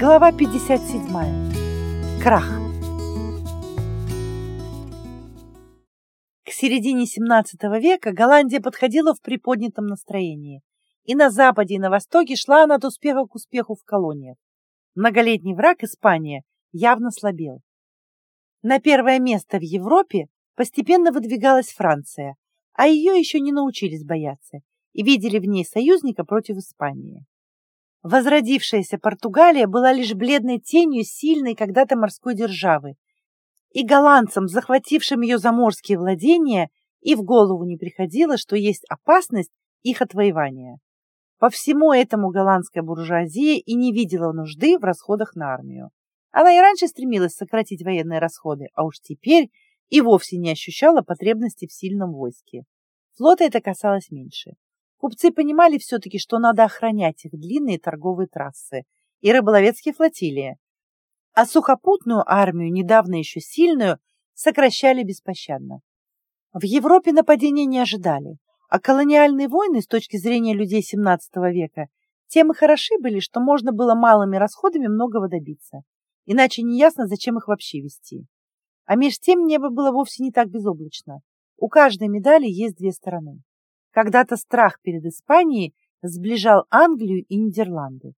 Глава 57. Крах. К середине XVII века Голландия подходила в приподнятом настроении, и на западе и на востоке шла она от успеха к успеху в колониях. Многолетний враг Испания явно слабел. На первое место в Европе постепенно выдвигалась Франция, а ее еще не научились бояться и видели в ней союзника против Испании. Возродившаяся Португалия была лишь бледной тенью сильной когда-то морской державы, и голландцам, захватившим ее заморские владения, и в голову не приходило, что есть опасность их отвоевания. По всему этому голландская буржуазия и не видела нужды в расходах на армию. Она и раньше стремилась сократить военные расходы, а уж теперь и вовсе не ощущала потребности в сильном войске. Флота это касалось меньше. Купцы понимали все-таки, что надо охранять их длинные торговые трассы и рыболовецкие флотилии, а сухопутную армию, недавно еще сильную, сокращали беспощадно. В Европе нападения не ожидали, а колониальные войны с точки зрения людей XVII века тем и хороши были, что можно было малыми расходами многого добиться. Иначе неясно, зачем их вообще вести. А меж тем небо было вовсе не так безоблачно. У каждой медали есть две стороны. Когда-то страх перед Испанией сближал Англию и Нидерланды.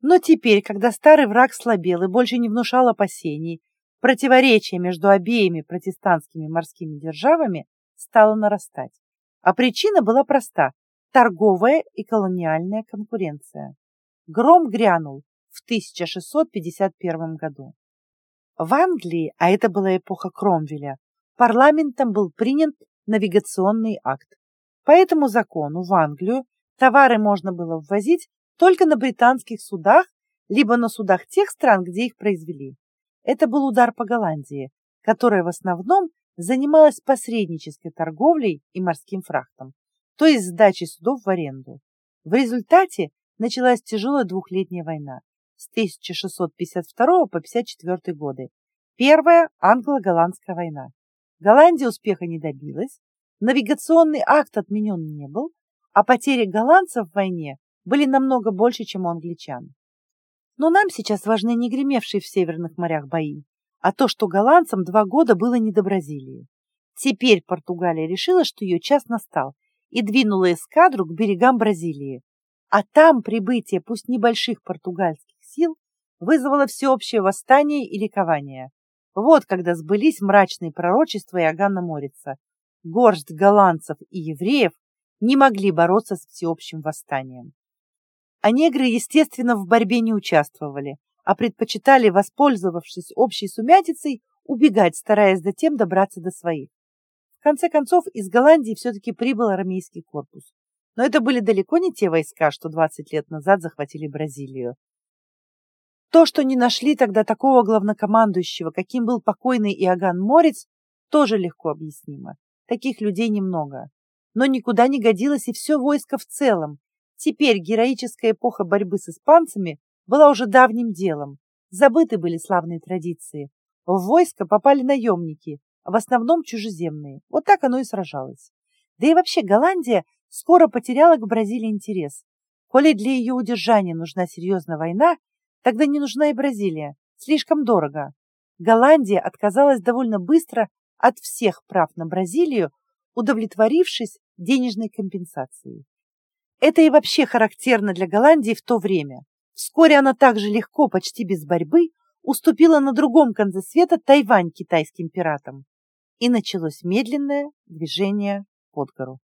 Но теперь, когда старый враг слабел и больше не внушал опасений, противоречие между обеими протестантскими морскими державами стало нарастать. А причина была проста – торговая и колониальная конкуренция. Гром грянул в 1651 году. В Англии, а это была эпоха Кромвеля, парламентом был принят навигационный акт. По этому закону в Англию товары можно было ввозить только на британских судах, либо на судах тех стран, где их произвели. Это был удар по Голландии, которая в основном занималась посреднической торговлей и морским фрахтом, то есть сдачей судов в аренду. В результате началась тяжелая двухлетняя война с 1652 по 54 годы, Первая англо-голландская война. Голландия успеха не добилась, Навигационный акт отменен не был, а потери голландцев в войне были намного больше, чем у англичан. Но нам сейчас важны не гремевшие в северных морях бои, а то, что голландцам два года было не до Бразилии. Теперь Португалия решила, что ее час настал, и двинула эскадру к берегам Бразилии. А там прибытие пусть небольших португальских сил вызвало всеобщее восстание и ликование. Вот когда сбылись мрачные пророчества Иоганна Морица, горсть голландцев и евреев не могли бороться с всеобщим восстанием. А негры, естественно, в борьбе не участвовали, а предпочитали, воспользовавшись общей сумятицей, убегать, стараясь затем добраться до своих. В конце концов, из Голландии все-таки прибыл армейский корпус. Но это были далеко не те войска, что 20 лет назад захватили Бразилию. То, что не нашли тогда такого главнокомандующего, каким был покойный Иоганн Морец, тоже легко объяснимо. Таких людей немного. Но никуда не годилось и все войско в целом. Теперь героическая эпоха борьбы с испанцами была уже давним делом. Забыты были славные традиции. В войско попали наемники, в основном чужеземные. Вот так оно и сражалось. Да и вообще Голландия скоро потеряла к Бразилии интерес. Коли для ее удержания нужна серьезная война, тогда не нужна и Бразилия. Слишком дорого. Голландия отказалась довольно быстро от всех прав на Бразилию, удовлетворившись денежной компенсацией. Это и вообще характерно для Голландии в то время. Вскоре она также легко, почти без борьбы, уступила на другом конце света Тайвань китайским пиратам. И началось медленное движение под гору.